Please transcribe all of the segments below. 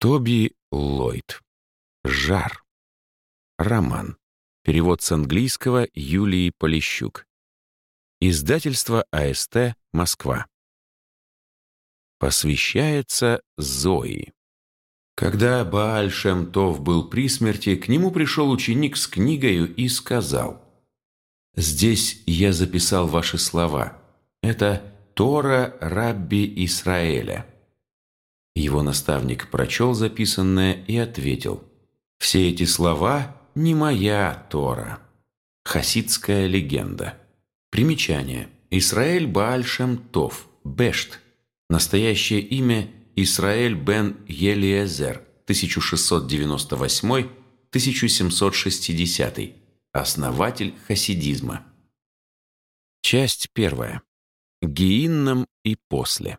Тоби Ллойд. Жар. Роман. Перевод с английского Юлии Полищук. Издательство АСТ, Москва. Посвящается Зои. Когда Бааль Шемтов был при смерти, к нему пришел ученик с книгою и сказал, «Здесь я записал ваши слова. Это Тора Рабби Исраэля». Его наставник прочел записанное и ответил, «Все эти слова не моя Тора». Хасидская легенда. Примечание. Исраэль Бааль Шемтов, Бешт. Настоящее имя Исраэль бен Елиезер, 1698-1760, основатель хасидизма. Часть первая. Геинном и после.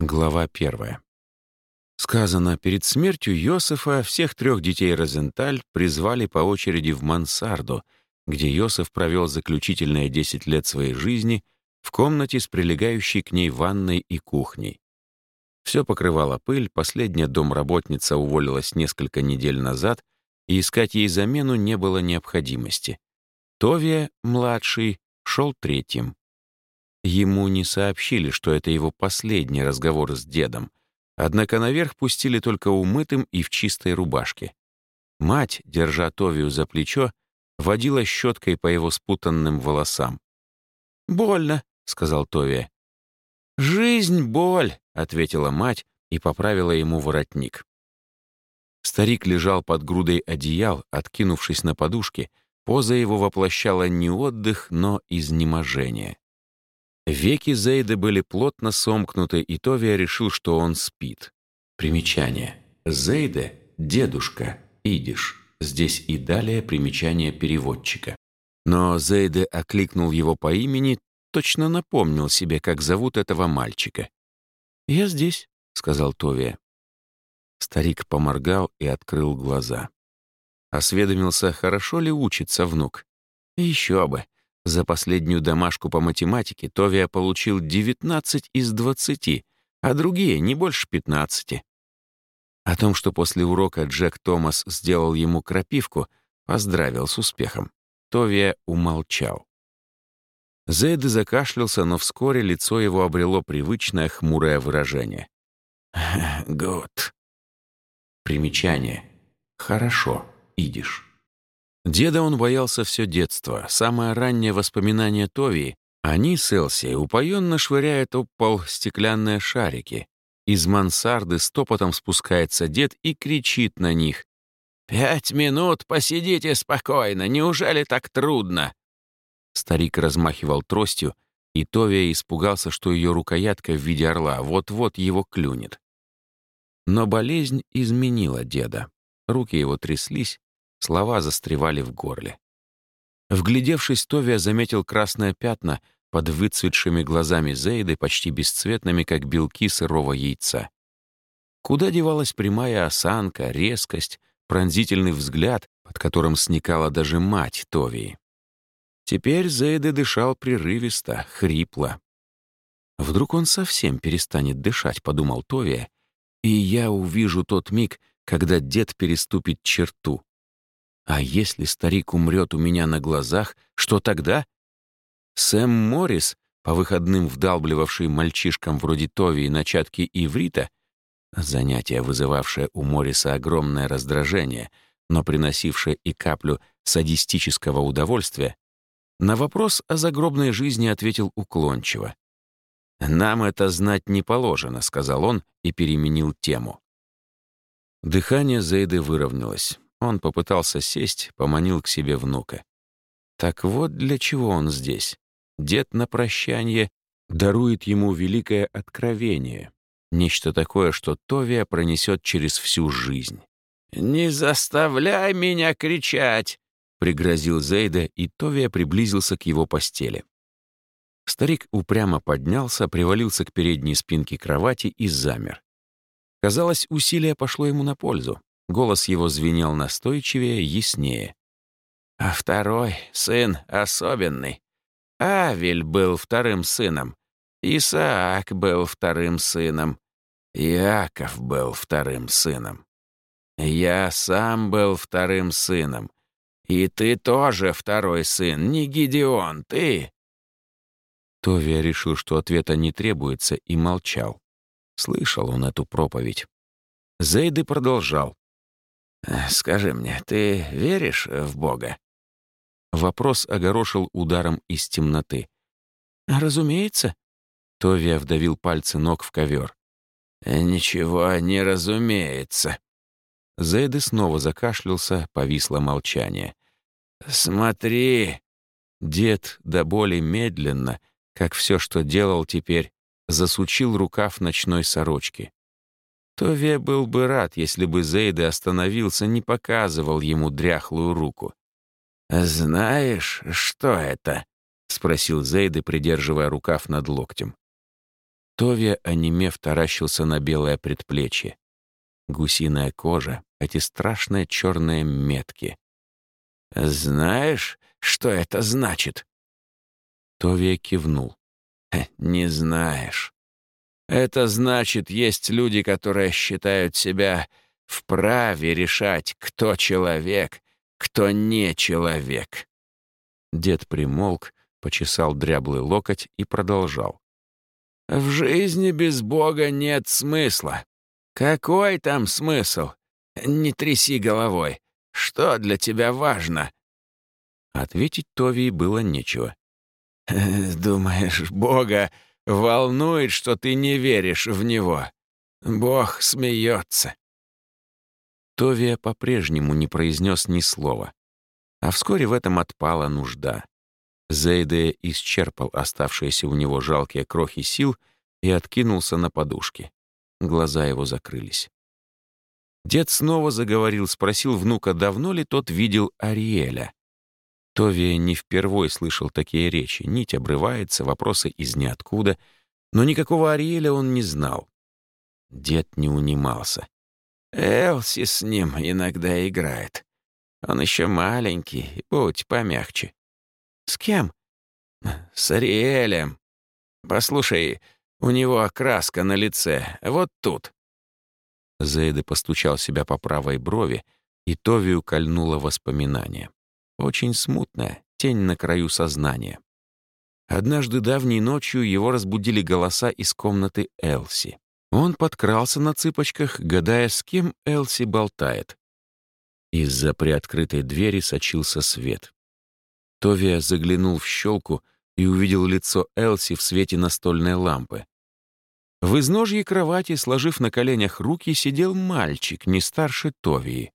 Глава первая. Сказано, перед смертью Йосифа всех трех детей Розенталь призвали по очереди в мансарду, где Йосиф провел заключительные 10 лет своей жизни в комнате с прилегающей к ней ванной и кухней. Все покрывала пыль, последняя домработница уволилась несколько недель назад, и искать ей замену не было необходимости. Товия, младший, шел третьим. Ему не сообщили, что это его последний разговор с дедом, однако наверх пустили только умытым и в чистой рубашке. Мать, держа Товию за плечо, водила щеткой по его спутанным волосам. «Больно», — сказал Товия. «Жизнь — боль», — ответила мать и поправила ему воротник. Старик лежал под грудой одеял, откинувшись на подушке, поза его воплощала не отдых, но изнеможение. Веки Зейда были плотно сомкнуты, и Товия решил, что он спит. Примечание. Зейде — дедушка, идиш. Здесь и далее примечание переводчика. Но Зейде окликнул его по имени, точно напомнил себе, как зовут этого мальчика. «Я здесь», — сказал Товия. Старик поморгал и открыл глаза. Осведомился, хорошо ли учится внук. Еще бы. За последнюю домашку по математике Товия получил 19 из 20, а другие — не больше 15. О том, что после урока Джек Томас сделал ему крапивку, поздравил с успехом. Товия умолчал. Зейд закашлялся, но вскоре лицо его обрело привычное хмурое выражение. «Год». Примечание. «Хорошо, идиш». Деда он боялся все детство. Самое раннее воспоминание Тови — они с Элси упоенно швыряют об пол стеклянные шарики. Из мансарды стопотом спускается дед и кричит на них. «Пять минут посидите спокойно, неужели так трудно?» Старик размахивал тростью, и Товия испугался, что ее рукоятка в виде орла вот-вот его клюнет. Но болезнь изменила деда. Руки его тряслись, слова застревали в горле. Вглядевшись, Товия заметил красное пятна под выцветшими глазами Зейды, почти бесцветными, как белки сырого яйца. Куда девалась прямая осанка, резкость, пронзительный взгляд, под которым сникала даже мать Товии? Теперь Зейде дышал прерывисто, хрипло. «Вдруг он совсем перестанет дышать», — подумал Товия, «и я увижу тот миг, когда дед переступит черту. А если старик умрет у меня на глазах, что тогда?» Сэм Моррис, по выходным вдалбливавший мальчишкам вроде Тови начатки иврита, занятие, вызывавшее у Морриса огромное раздражение, но приносившее и каплю садистического удовольствия, на вопрос о загробной жизни ответил уклончиво. «Нам это знать не положено», — сказал он и переменил тему. Дыхание Зейды выровнялось. Он попытался сесть, поманил к себе внука. Так вот для чего он здесь. Дед на прощание дарует ему великое откровение, нечто такое, что Товия пронесет через всю жизнь. «Не заставляй меня кричать!» — пригрозил Зейда, и Товия приблизился к его постели. Старик упрямо поднялся, привалился к передней спинке кровати и замер. Казалось, усилие пошло ему на пользу. Голос его звенел настойчивее, яснее. «А второй сын особенный. Авель был вторым сыном. Исаак был вторым сыном. Яков был вторым сыном. Я сам был вторым сыном. И ты тоже второй сын, не Гидеон, ты. Товия решил, что ответа не требуется, и молчал. Слышал он эту проповедь. Зейды продолжал. «Скажи мне, ты веришь в Бога?» Вопрос огорошил ударом из темноты. «Разумеется». Товия вдавил пальцы ног в ковер. «Ничего не разумеется». Зейды снова закашлялся, повисло молчание. «Смотри!» Дед до боли медленно, как все, что делал теперь, засучил рукав ночной сорочки. Тове был бы рад, если бы Зейды остановился, не показывал ему дряхлую руку. «Знаешь, что это?» — спросил Зейды, придерживая рукав над локтем. Товия, онемев, таращился на белое предплечье. Гусиная кожа, эти страшные черные метки. «Знаешь, что это значит?» Товия кивнул. «Не знаешь. Это значит, есть люди, которые считают себя вправе решать, кто человек, кто не человек». Дед примолк, почесал дряблый локоть и продолжал. «В жизни без Бога нет смысла. Какой там смысл? Не тряси головой. Что для тебя важно?» Ответить Тови было нечего. «Думаешь, Бога волнует, что ты не веришь в Него? Бог смеется». Товия по-прежнему не произнес ни слова. А вскоре в этом отпала нужда. Зейде исчерпал оставшиеся у него жалкие крохи сил и откинулся на подушки. Глаза его закрылись. Дед снова заговорил, спросил внука, давно ли тот видел Ариэля. Товия не впервой слышал такие речи. Нить обрывается, вопросы из ниоткуда. Но никакого Ариэля он не знал. Дед не унимался. «Элси с ним иногда играет. Он еще маленький, будь помягче». «С кем?» «С Ариэлем. Послушай, у него окраска на лице, вот тут». Зейда постучал себя по правой брови, и Товию кольнуло воспоминание. Очень смутное, тень на краю сознания. Однажды давней ночью его разбудили голоса из комнаты Элси. Он подкрался на цыпочках, гадая, с кем Элси болтает. Из-за приоткрытой двери сочился свет. Товия заглянул в щелку и увидел лицо Элси в свете настольной лампы. В изножье кровати, сложив на коленях руки, сидел мальчик, не старше Товии.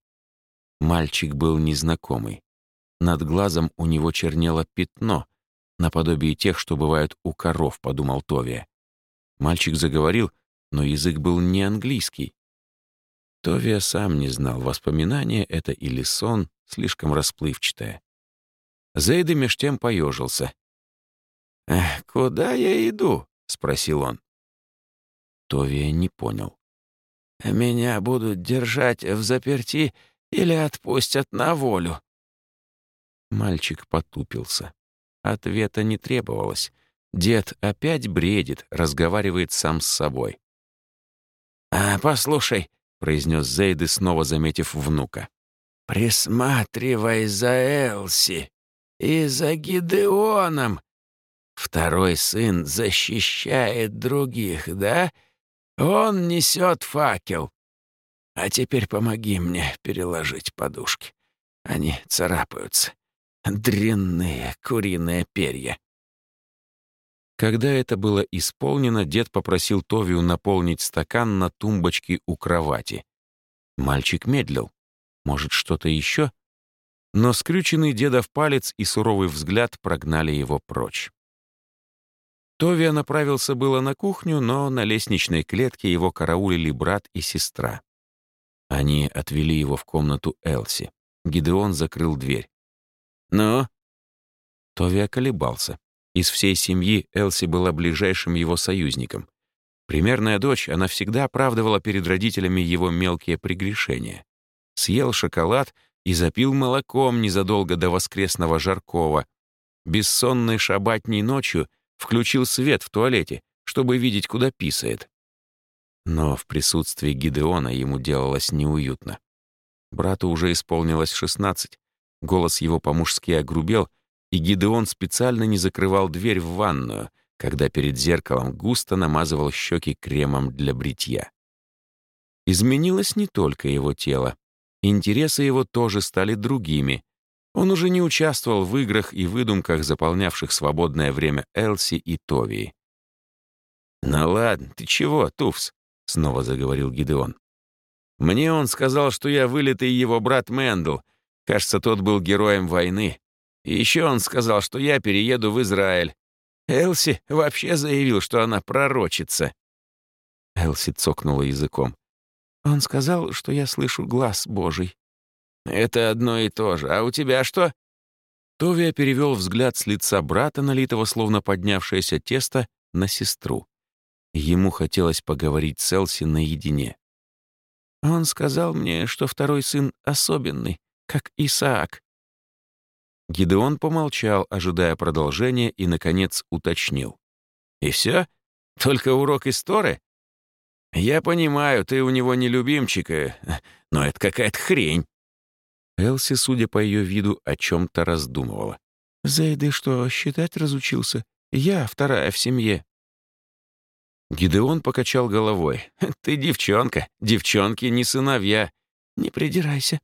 Мальчик был незнакомый. Над глазом у него чернело пятно, наподобие тех, что бывают у коров, подумал Товия. Мальчик заговорил, но язык был не английский. Товия сам не знал, воспоминание это или сон, слишком расплывчатое. Зейды меж тем поежился. «Куда я иду?» — спросил он. Товия не понял. «Меня будут держать в заперти или отпустят на волю?» Мальчик потупился. Ответа не требовалось. Дед опять бредит, разговаривает сам с собой. «А, послушай», — произнес Зейды, снова заметив внука. «Присматривай за Элси и за Гидеоном. Второй сын защищает других, да? Он несет факел. А теперь помоги мне переложить подушки. Они царапаются. Дрянные куриные перья. Когда это было исполнено, дед попросил Товию наполнить стакан на тумбочке у кровати. Мальчик медлил. Может, что-то еще? Но скрюченный дедов палец и суровый взгляд прогнали его прочь. Товия направился было на кухню, но на лестничной клетке его караулили брат и сестра. Они отвели его в комнату Элси. Гидеон закрыл дверь. «Ну?» Товия колебался. Из всей семьи Элси была ближайшим его союзником. Примерная дочь, она всегда оправдывала перед родителями его мелкие прегрешения. Съел шоколад и запил молоком незадолго до воскресного жаркого. Бессонной шабатней ночью — Включил свет в туалете, чтобы видеть, куда писает. Но в присутствии Гидеона ему делалось неуютно. Брату уже исполнилось шестнадцать, голос его по-мужски огрубел, и Гидеон специально не закрывал дверь в ванную, когда перед зеркалом густо намазывал щеки кремом для бритья. Изменилось не только его тело. Интересы его тоже стали другими. Он уже не участвовал в играх и выдумках, заполнявших свободное время Элси и Товии. «Ну ладно, ты чего, Туфс?» — снова заговорил Гидеон. «Мне он сказал, что я вылитый его брат Мэндл. Кажется, тот был героем войны. И еще он сказал, что я перееду в Израиль. Элси вообще заявил, что она пророчица». Элси цокнула языком. Он сказал, что я слышу глаз Божий. Это одно и то же. А у тебя что? Товия перевел взгляд с лица брата, налитого словно поднявшееся тесто, на сестру. Ему хотелось поговорить с Элси наедине. Он сказал мне, что второй сын особенный, как Исаак. Гидеон помолчал, ожидая продолжения, и, наконец, уточнил. «И все? Только урок истории? «Я понимаю, ты у него не любимчик, э, но это какая-то хрень». Элси, судя по ее виду, о чем-то раздумывала. «Зейды что, считать разучился? Я вторая в семье». Гидеон покачал головой. «Ты девчонка. Девчонки не сыновья. Не придирайся».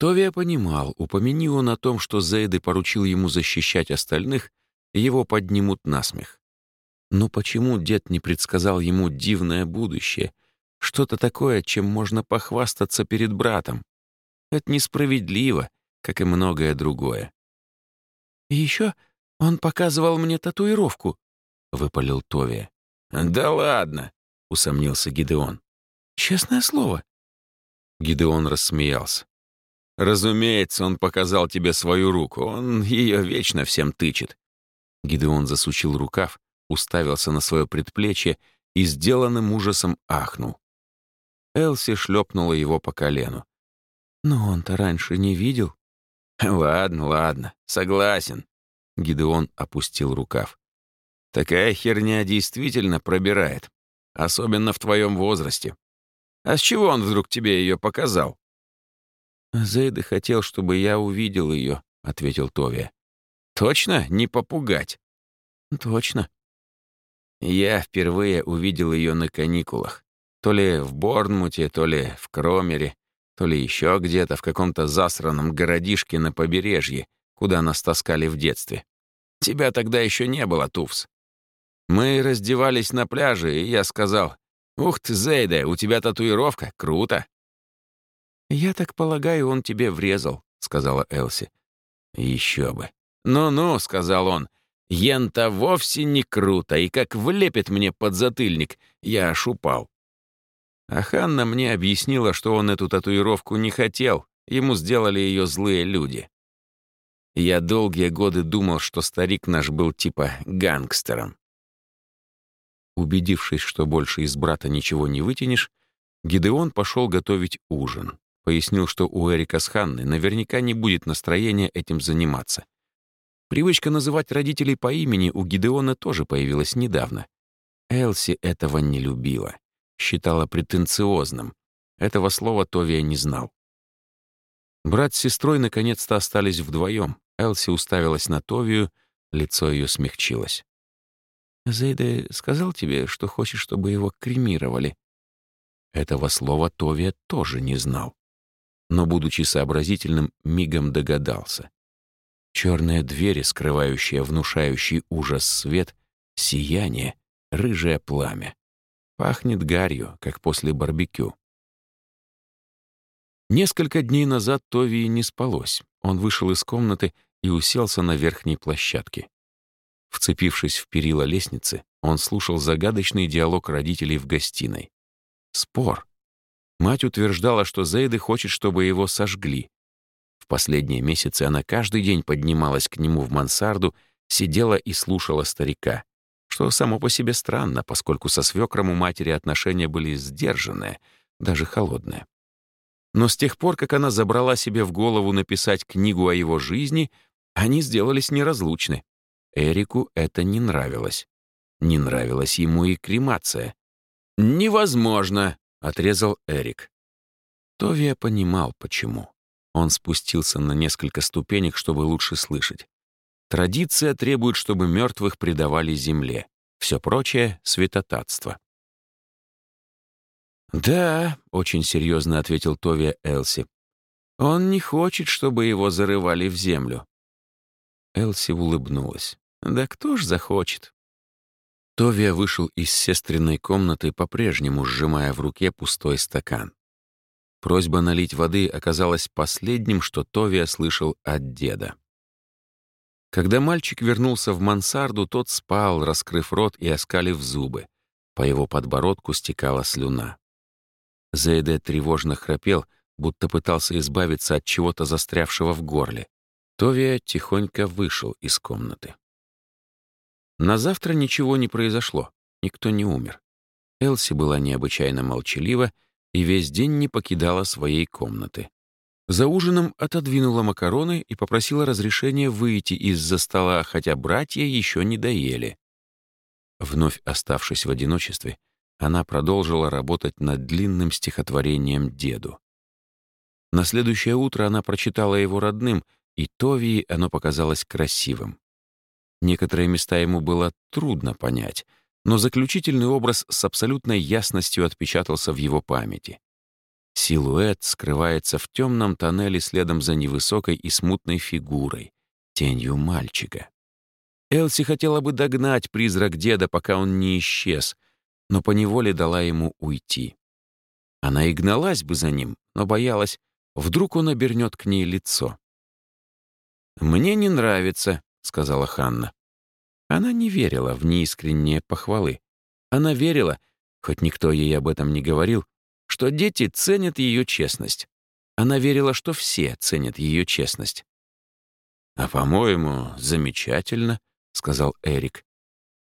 Товия понимал, упомяни он о том, что Зейды поручил ему защищать остальных, его поднимут насмех. Но почему дед не предсказал ему дивное будущее? Что-то такое, чем можно похвастаться перед братом. Это несправедливо, как и многое другое. «И еще он показывал мне татуировку», — выпалил Товия. «Да ладно», — усомнился Гидеон. «Честное слово». Гидеон рассмеялся. «Разумеется, он показал тебе свою руку. Он ее вечно всем тычет». Гидеон засучил рукав, уставился на свое предплечье и сделанным ужасом ахнул. Элси шлепнула его по колену. «Но он-то раньше не видел». «Ладно, ладно, согласен». Гидеон опустил рукав. «Такая херня действительно пробирает, особенно в твоем возрасте. А с чего он вдруг тебе ее показал?» «Зейда хотел, чтобы я увидел ее», — ответил Товия. «Точно? Не попугать?» «Точно», я впервые увидел ее на каникулах. То ли в Борнмуте, то ли в Кромере, то ли еще где-то в каком-то засраном городишке на побережье, куда нас таскали в детстве. Тебя тогда еще не было, Туфс. Мы раздевались на пляже, и я сказал, «Ух ты, Зейда, у тебя татуировка, круто!» «Я так полагаю, он тебе врезал», — сказала Элси. «Еще бы». «Ну-ну», — сказал он, — Ента вовсе не круто, и как влепит мне под затыльник, я аж упал. А Ханна мне объяснила, что он эту татуировку не хотел, ему сделали ее злые люди. Я долгие годы думал, что старик наш был типа гангстером. Убедившись, что больше из брата ничего не вытянешь, Гидеон пошел готовить ужин. Пояснил, что у Эрика с Ханной наверняка не будет настроения этим заниматься. Привычка называть родителей по имени у Гидеона тоже появилась недавно. Элси этого не любила, считала претенциозным. Этого слова Товия не знал. Брат с сестрой наконец-то остались вдвоем. Элси уставилась на Товию, лицо ее смягчилось. «Зейде сказал тебе, что хочет, чтобы его кремировали?» Этого слова Товия тоже не знал. Но, будучи сообразительным, мигом догадался. Черные двери, скрывающие внушающий ужас свет, сияние, рыжее пламя. Пахнет гарью, как после барбекю. Несколько дней назад Товии не спалось. Он вышел из комнаты и уселся на верхней площадке. Вцепившись в перила лестницы, он слушал загадочный диалог родителей в гостиной. Спор. Мать утверждала, что Зейды хочет, чтобы его сожгли, последние месяцы она каждый день поднималась к нему в мансарду, сидела и слушала старика, что само по себе странно, поскольку со свекром у матери отношения были сдержанные, даже холодные. Но с тех пор, как она забрала себе в голову написать книгу о его жизни, они сделались неразлучны. Эрику это не нравилось. Не нравилась ему и кремация. «Невозможно!» — отрезал Эрик. Товия понимал, почему. Он спустился на несколько ступенек, чтобы лучше слышать. Традиция требует, чтобы мертвых предавали земле. Все прочее — святотатство. «Да», — очень серьезно ответил Товия Элси. «Он не хочет, чтобы его зарывали в землю». Элси улыбнулась. «Да кто ж захочет?» Товия вышел из сестренной комнаты, по-прежнему сжимая в руке пустой стакан. Просьба налить воды оказалась последним, что Товия слышал от деда. Когда мальчик вернулся в мансарду, тот спал, раскрыв рот и оскалив зубы. По его подбородку стекала слюна. Зейде тревожно храпел, будто пытался избавиться от чего-то застрявшего в горле. Товия тихонько вышел из комнаты. На завтра ничего не произошло, никто не умер. Элси была необычайно молчалива и весь день не покидала своей комнаты. За ужином отодвинула макароны и попросила разрешения выйти из-за стола, хотя братья еще не доели. Вновь оставшись в одиночестве, она продолжила работать над длинным стихотворением деду. На следующее утро она прочитала его родным, и Товии оно показалось красивым. Некоторые места ему было трудно понять, но заключительный образ с абсолютной ясностью отпечатался в его памяти. Силуэт скрывается в темном тоннеле следом за невысокой и смутной фигурой, тенью мальчика. Элси хотела бы догнать призрак деда, пока он не исчез, но поневоле дала ему уйти. Она и гналась бы за ним, но боялась, вдруг он обернет к ней лицо. «Мне не нравится», — сказала Ханна. Она не верила в неискренние похвалы. Она верила, хоть никто ей об этом не говорил, что дети ценят ее честность. Она верила, что все ценят ее честность. «А, по-моему, замечательно», — сказал Эрик.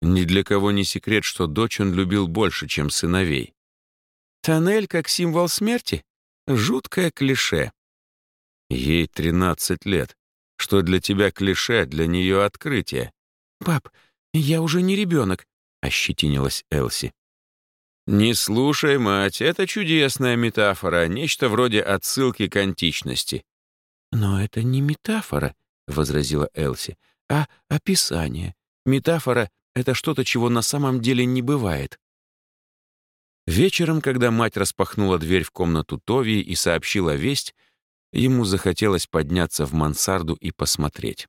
«Ни для кого не секрет, что дочь он любил больше, чем сыновей». «Тоннель как символ смерти? Жуткое клише». «Ей тринадцать лет. Что для тебя клише, для нее открытие». «Пап, я уже не ребенок», — ощетинилась Элси. «Не слушай, мать, это чудесная метафора, нечто вроде отсылки к античности». «Но это не метафора», — возразила Элси, — «а описание. Метафора — это что-то, чего на самом деле не бывает». Вечером, когда мать распахнула дверь в комнату Тови и сообщила весть, ему захотелось подняться в мансарду и посмотреть.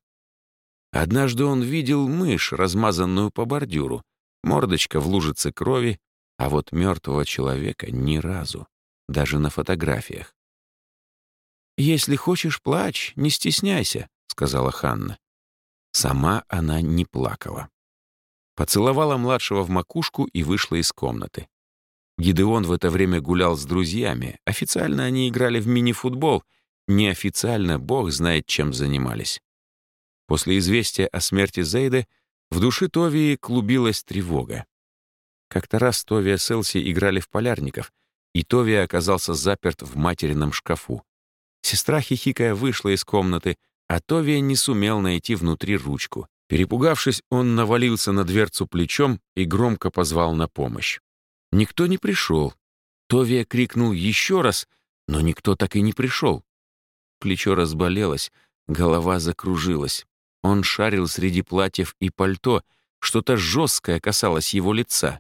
Однажды он видел мышь, размазанную по бордюру, мордочка в лужице крови, а вот мертвого человека ни разу, даже на фотографиях. «Если хочешь, плачь, не стесняйся», — сказала Ханна. Сама она не плакала. Поцеловала младшего в макушку и вышла из комнаты. Гидеон в это время гулял с друзьями. Официально они играли в мини-футбол, неофициально бог знает, чем занимались. После известия о смерти Зейды в душе Товии клубилась тревога. Как-то раз Товия с Элси играли в полярников, и Товия оказался заперт в материном шкафу. Сестра, хихикая, вышла из комнаты, а Товия не сумел найти внутри ручку. Перепугавшись, он навалился на дверцу плечом и громко позвал на помощь. Никто не пришел. Товия крикнул еще раз, но никто так и не пришел. Плечо разболелось, голова закружилась. Он шарил среди платьев и пальто, что-то жесткое касалось его лица.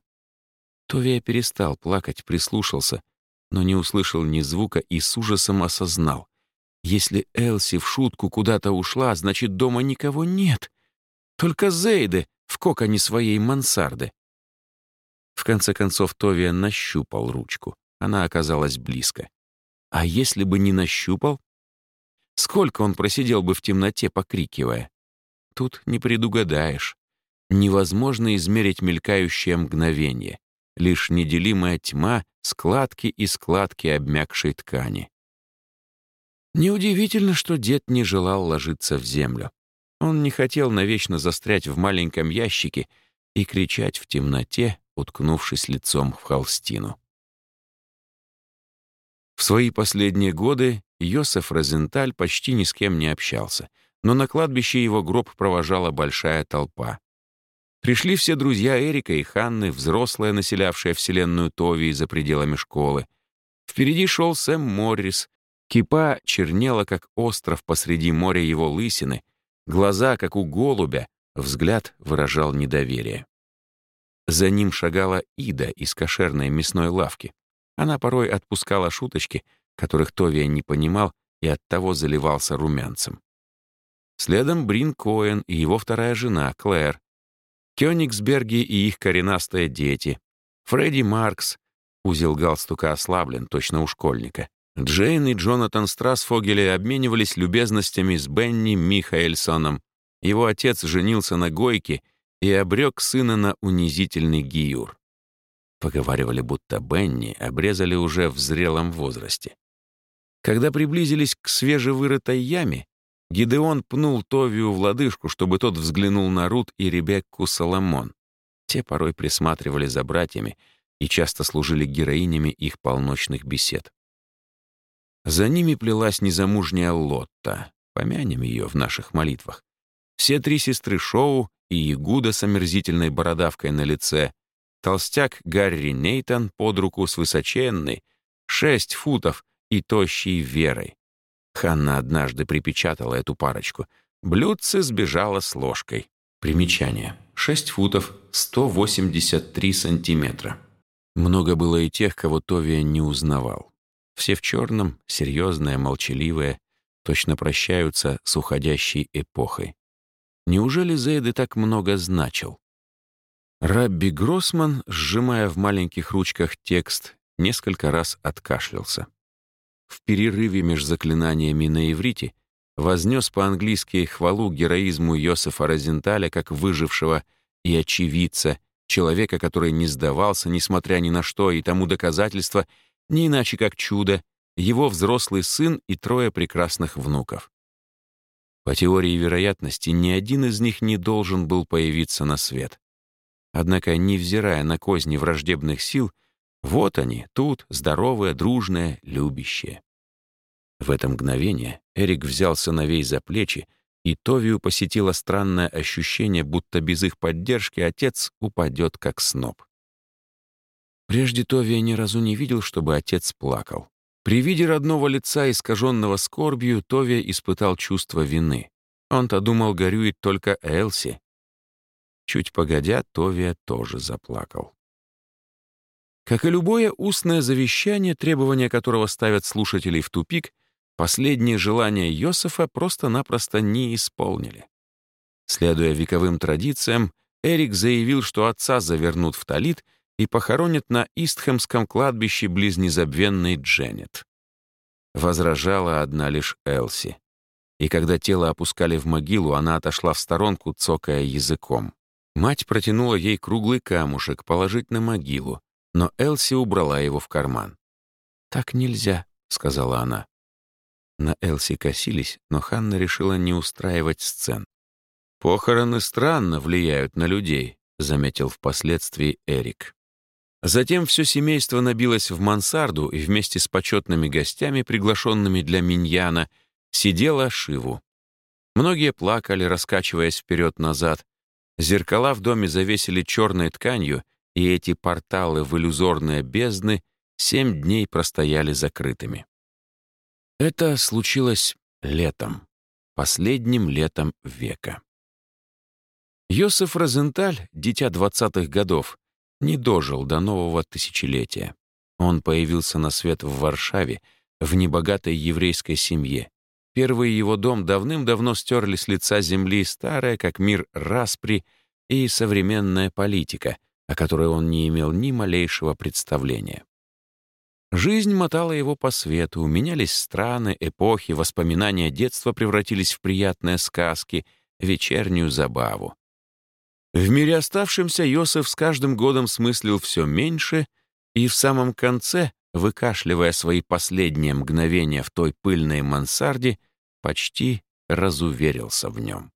Товия перестал плакать, прислушался, но не услышал ни звука и с ужасом осознал. Если Элси в шутку куда-то ушла, значит, дома никого нет. Только Зейды в коконе своей мансарды. В конце концов, Товия нащупал ручку. Она оказалась близко. А если бы не нащупал? Сколько он просидел бы в темноте, покрикивая? Тут не предугадаешь. Невозможно измерить мелькающее мгновение лишь неделимая тьма, складки и складки обмякшей ткани. Неудивительно, что дед не желал ложиться в землю. Он не хотел навечно застрять в маленьком ящике и кричать в темноте, уткнувшись лицом в холстину. В свои последние годы Йосеф Розенталь почти ни с кем не общался, но на кладбище его гроб провожала большая толпа. Пришли все друзья Эрика и Ханны, взрослая, населявшая вселенную Тови за пределами школы. Впереди шел Сэм Моррис. Кипа чернела, как остров посреди моря его лысины, глаза, как у голубя, взгляд выражал недоверие. За ним шагала Ида из кошерной мясной лавки. Она порой отпускала шуточки, которых Товия не понимал и оттого заливался румянцем. Следом Брин Коэн и его вторая жена, Клэр. Кёнигсберги и их коренастые дети. Фредди Маркс. Узел галстука ослаблен, точно у школьника. Джейн и Джонатан Страсфогели обменивались любезностями с Бенни Михаэльсоном. Его отец женился на Гойке и обрек сына на унизительный гиюр. Поговаривали, будто Бенни обрезали уже в зрелом возрасте. Когда приблизились к свежевырытой яме, Гидеон пнул Товию в лодыжку, чтобы тот взглянул на Рут и Ребекку Соломон. Те порой присматривали за братьями и часто служили героинями их полночных бесед. За ними плелась незамужняя Лотта. Помянем ее в наших молитвах. Все три сестры Шоу и Игуда с омерзительной бородавкой на лице, толстяк Гарри Нейтон под руку с высоченной, шесть футов и тощей Верой. Ханна однажды припечатала эту парочку. Блюдце сбежало с ложкой. Примечание. 6 футов 183 сантиметра. Много было и тех, кого Товия не узнавал. Все в черном, серьезные, молчаливые, точно прощаются с уходящей эпохой. Неужели Зейды так много значил? Рабби Гроссман, сжимая в маленьких ручках текст, несколько раз откашлялся. В перерыве между заклинаниями на иврите вознес по-английски хвалу героизму Йосефа Розенталя как выжившего и очевидца, человека, который не сдавался, несмотря ни на что, и тому доказательство, не иначе как чудо, его взрослый сын и трое прекрасных внуков. По теории вероятности, ни один из них не должен был появиться на свет. Однако, невзирая на козни враждебных сил, вот они, тут, здоровые, дружные, любящие. В это мгновение Эрик взял сыновей за плечи, и Товию посетило странное ощущение, будто без их поддержки отец упадет как сноб. Прежде Товия ни разу не видел, чтобы отец плакал. При виде родного лица, искаженного скорбью, Товия испытал чувство вины. Он-то думал, горюет только Элси, Чуть погодя, Товия тоже заплакал. Как и любое устное завещание, требования которого ставят слушателей в тупик, последние желания Йосефа просто-напросто не исполнили. Следуя вековым традициям, Эрик заявил, что отца завернут в талит и похоронят на Истхэмском кладбище близ незабвенной Дженнет. Возражала одна лишь Элси. И когда тело опускали в могилу, она отошла в сторонку, цокая языком. Мать протянула ей круглый камушек положить на могилу, но Элси убрала его в карман. «Так нельзя», — сказала она. На Элси косились, но Ханна решила не устраивать сцен. «Похороны странно влияют на людей», — заметил впоследствии Эрик. Затем все семейство набилось в мансарду и вместе с почетными гостями, приглашенными для миньяна, сидела Шиву. Многие плакали, раскачиваясь вперед-назад, Зеркала в доме завесили черной тканью, и эти порталы в иллюзорные бездны семь дней простояли закрытыми. Это случилось летом, последним летом века. Йосеф Розенталь, дитя двадцатых годов, не дожил до нового тысячелетия. Он появился на свет в Варшаве, в небогатой еврейской семье, Первый его дом давным-давно стерли с лица земли старая, как мир, распри и современная политика, о которой он не имел ни малейшего представления. Жизнь мотала его по свету, менялись страны, эпохи, воспоминания детства превратились в приятные сказки, вечернюю забаву. В мире оставшемся Йосеф с каждым годом смыслил все меньше, и в самом конце, выкашливая свои последние мгновения в той пыльной мансарде, почти разуверился в нем.